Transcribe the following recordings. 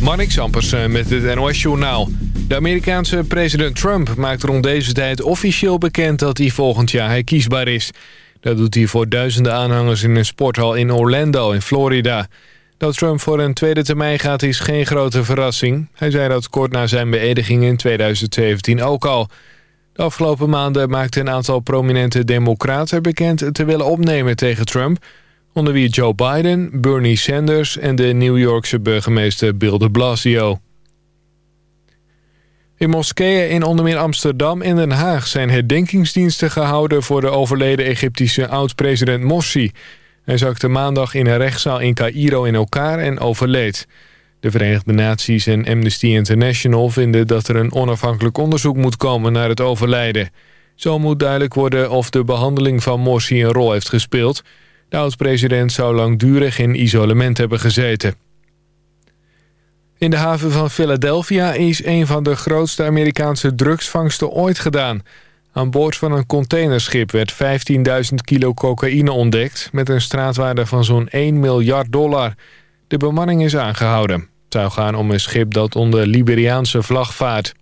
Marnix Ampersen met het NOS-journaal. De Amerikaanse president Trump maakt rond deze tijd officieel bekend dat hij volgend jaar herkiesbaar is. Dat doet hij voor duizenden aanhangers in een sporthal in Orlando in Florida. Dat Trump voor een tweede termijn gaat is geen grote verrassing. Hij zei dat kort na zijn beëdiging in 2017 ook al. De afgelopen maanden maakte een aantal prominente democraten bekend te willen opnemen tegen Trump onder wie Joe Biden, Bernie Sanders en de New Yorkse burgemeester Bill de Blasio. In moskeeën in onder meer Amsterdam en Den Haag zijn herdenkingsdiensten gehouden voor de overleden Egyptische oud-president Morsi. Hij zakte maandag in een rechtszaal in Cairo in elkaar en overleed. De Verenigde Naties en Amnesty International vinden dat er een onafhankelijk onderzoek moet komen naar het overlijden. Zo moet duidelijk worden of de behandeling van Morsi een rol heeft gespeeld... De oud-president zou langdurig in isolement hebben gezeten. In de haven van Philadelphia is een van de grootste Amerikaanse drugsvangsten ooit gedaan. Aan boord van een containerschip werd 15.000 kilo cocaïne ontdekt... met een straatwaarde van zo'n 1 miljard dollar. De bemanning is aangehouden. Het zou gaan om een schip dat onder Liberiaanse vlag vaart.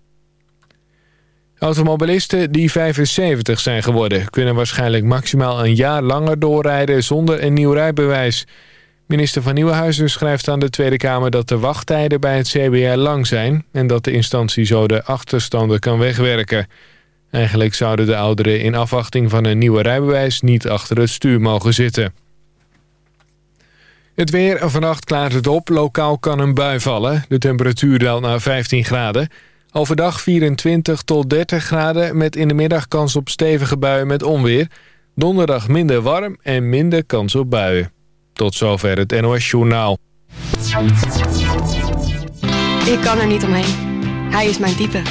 Automobilisten die 75 zijn geworden... kunnen waarschijnlijk maximaal een jaar langer doorrijden zonder een nieuw rijbewijs. Minister van Nieuwenhuizen schrijft aan de Tweede Kamer... dat de wachttijden bij het CBR lang zijn... en dat de instantie zo de achterstanden kan wegwerken. Eigenlijk zouden de ouderen in afwachting van een nieuwe rijbewijs... niet achter het stuur mogen zitten. Het weer, vannacht klaart het op. Lokaal kan een bui vallen. De temperatuur daalt naar 15 graden... Overdag 24 tot 30 graden met in de middag kans op stevige buien met onweer. Donderdag minder warm en minder kans op buien. Tot zover het NOS Journaal. Ik kan er niet omheen. Hij is mijn type.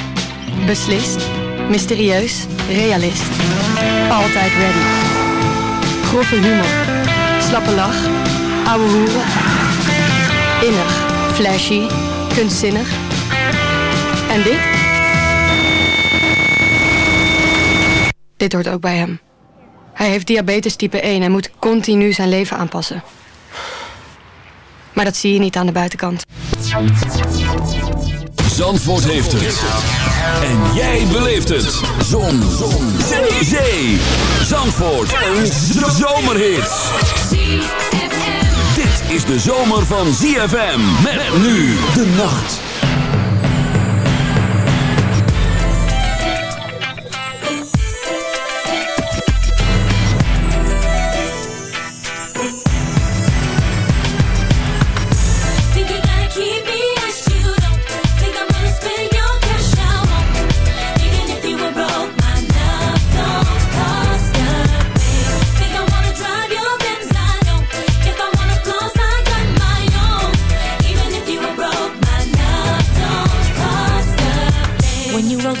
Beslist, mysterieus, realist. Altijd ready. Grove humor. Slappe lach. Ouwe hoeren. Innig, flashy, kunstzinnig en dit? Dit hoort ook bij hem. Hij heeft diabetes type 1 en moet continu zijn leven aanpassen. Maar dat zie je niet aan de buitenkant. Zandvoort heeft het. En jij beleeft het. Zon. Zon. Zee. Zandvoort. Een zomerhit. Dit is de zomer van ZFM. Met nu de nacht.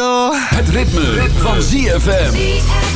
Het ritme. van ZFM.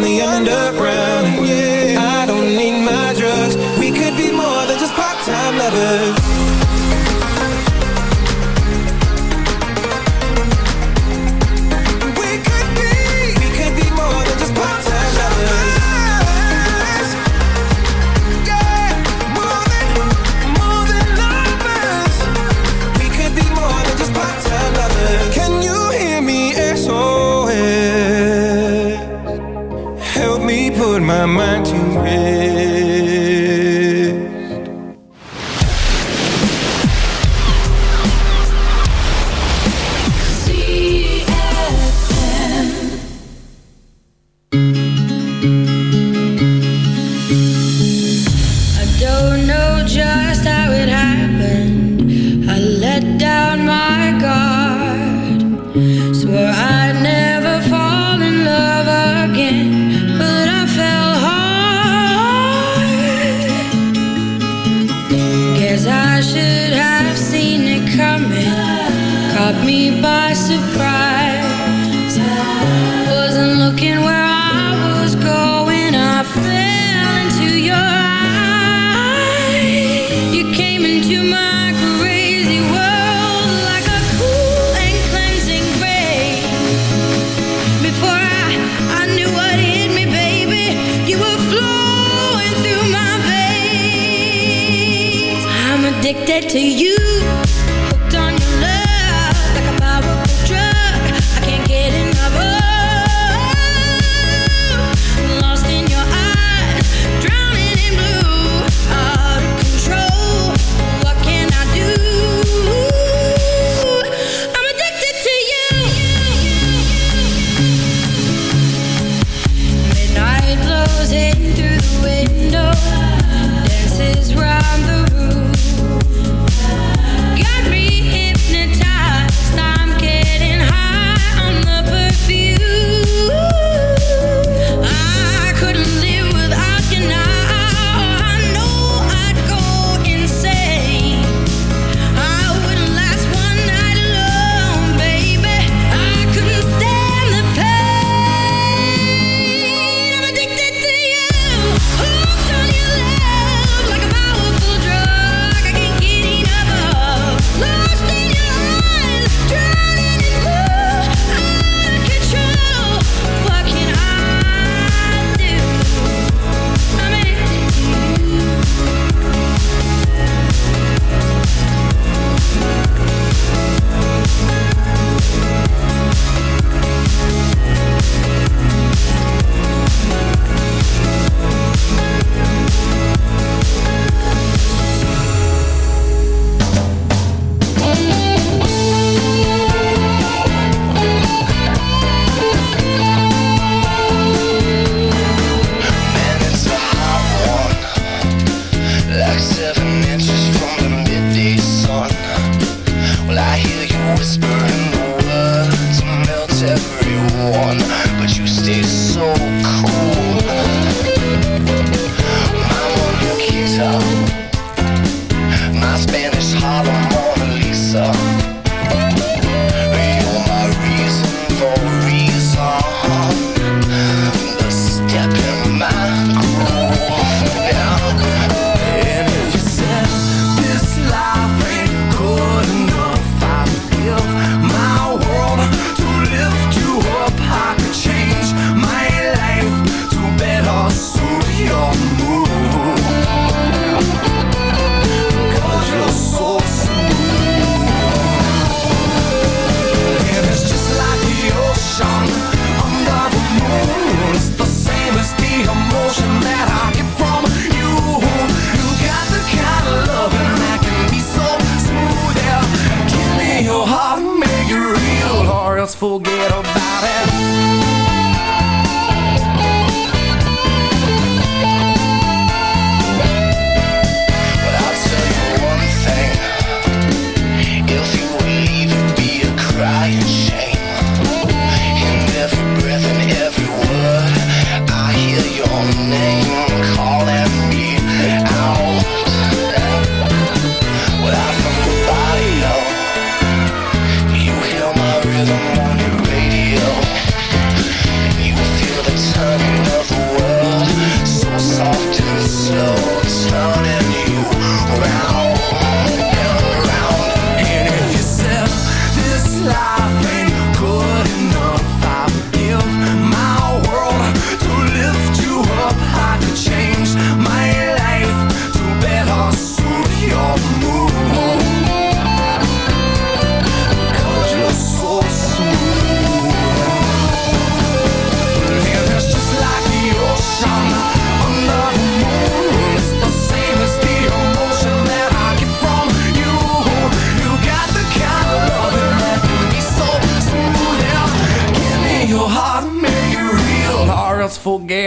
on the under.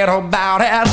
little about it.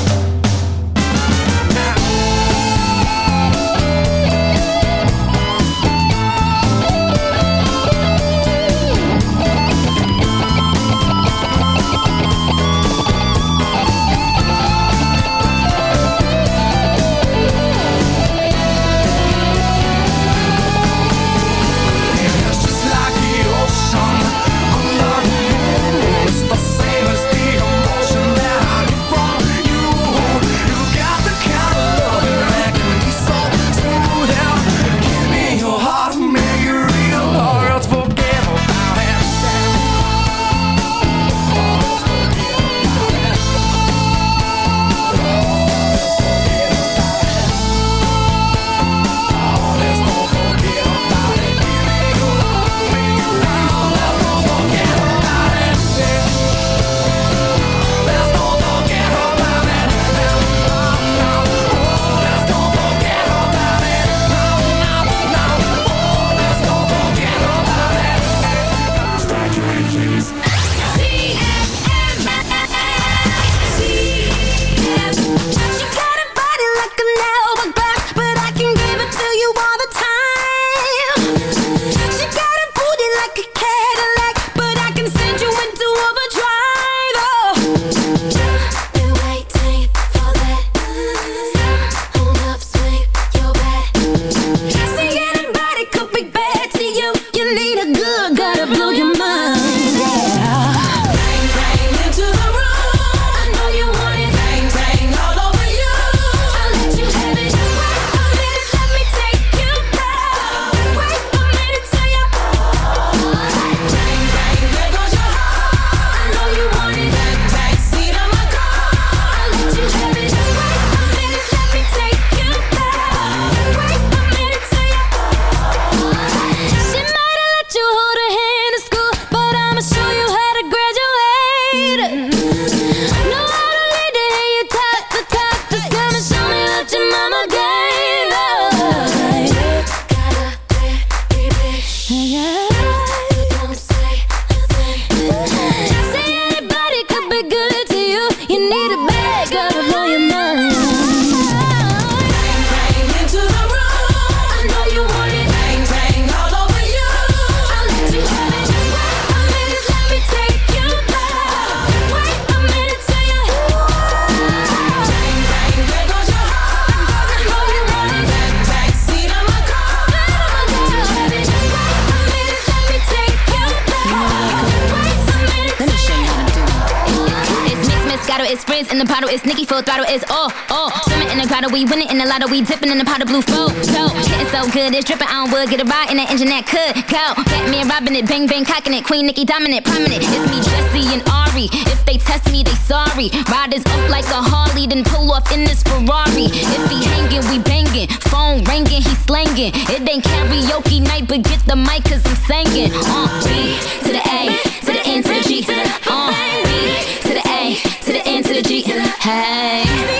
Wood, get a ride in that engine that could go. Batman robbing it, bang bang cocking it, Queen Nicki dominant, prominent. It's me, Jesse and Ari. If they test me, they sorry. Riders up like a Harley, then pull off in this Ferrari. If he hanging, we banging. Phone ringing, he slanging. It ain't karaoke night, but get the mic, cause I'm singing. Uh, B to the A, to the N to the G. to Uh, B to the A, to the N to the G. Hey.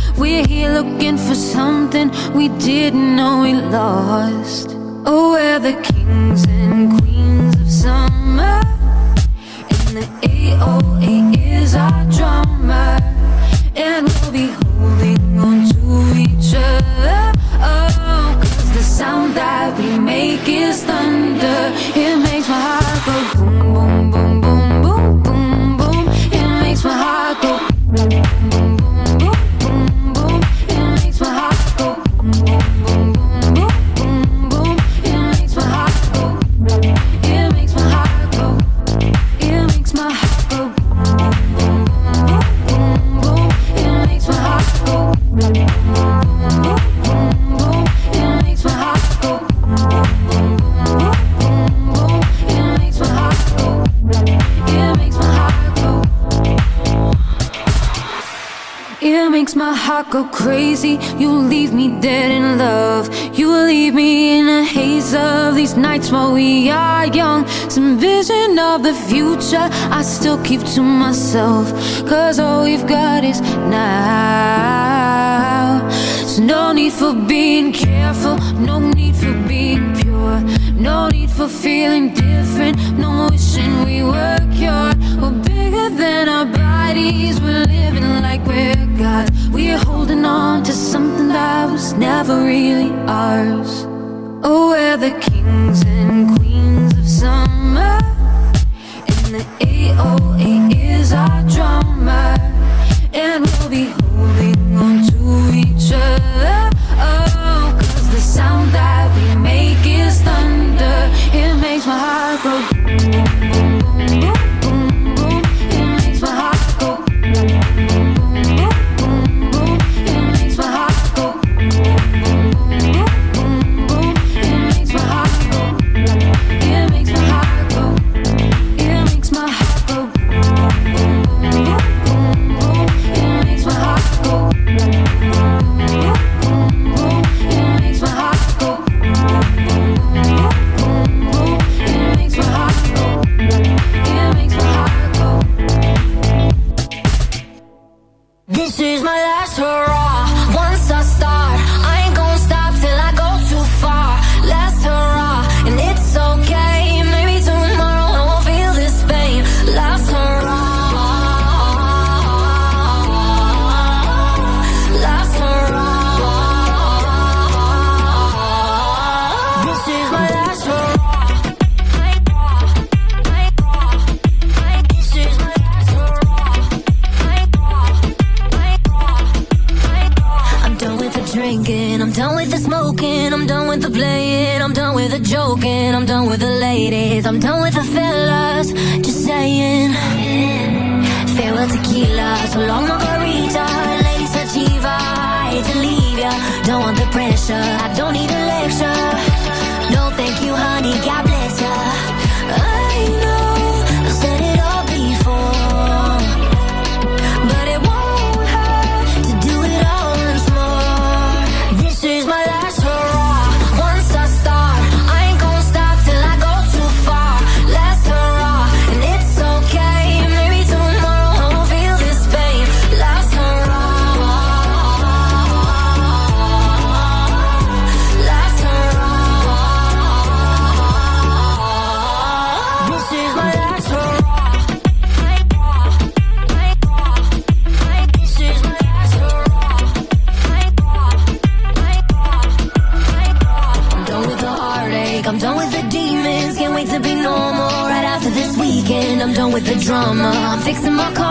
We're here looking for something we didn't know we lost. Oh, we're the kings and queens of summer. And the AOA while we are young. Some vision of the future I still keep to myself. Cause all we've got is now. So no need for being careful, no need for being pure. No need for feeling different, no wishing we were cured. We're bigger than our bodies, we're living like we're gods. We're holding on to something that was never really ours. Oh, we're the kings and queens of summer. fixing my car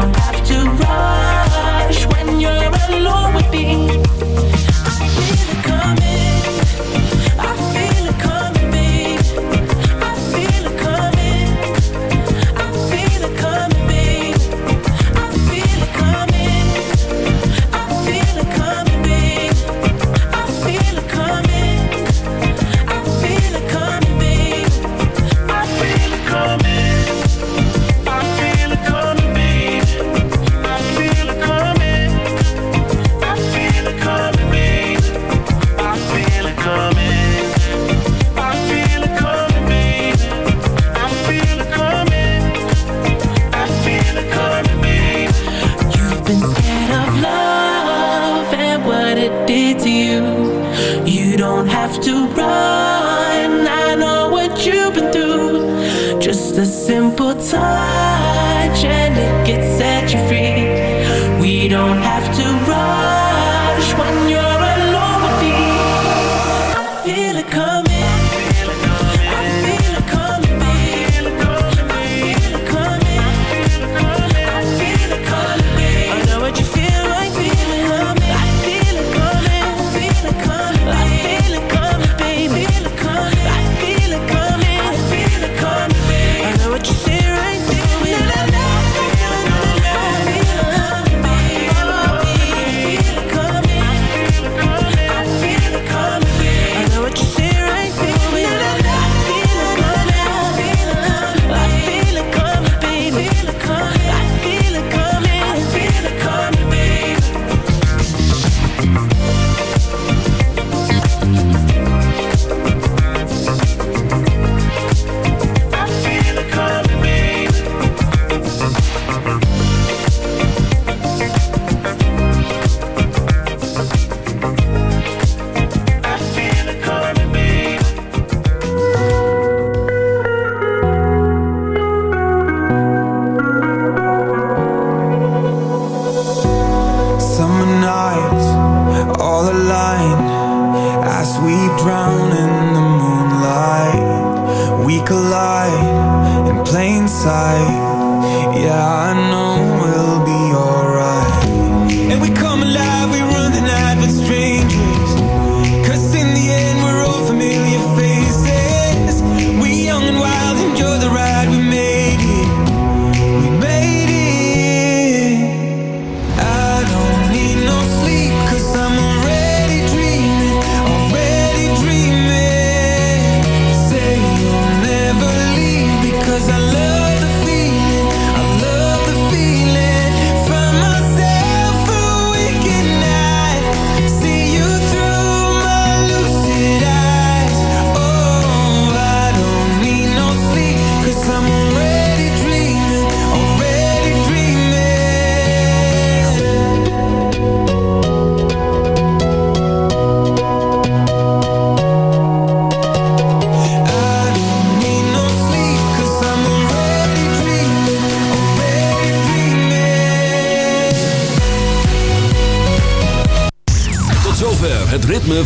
down.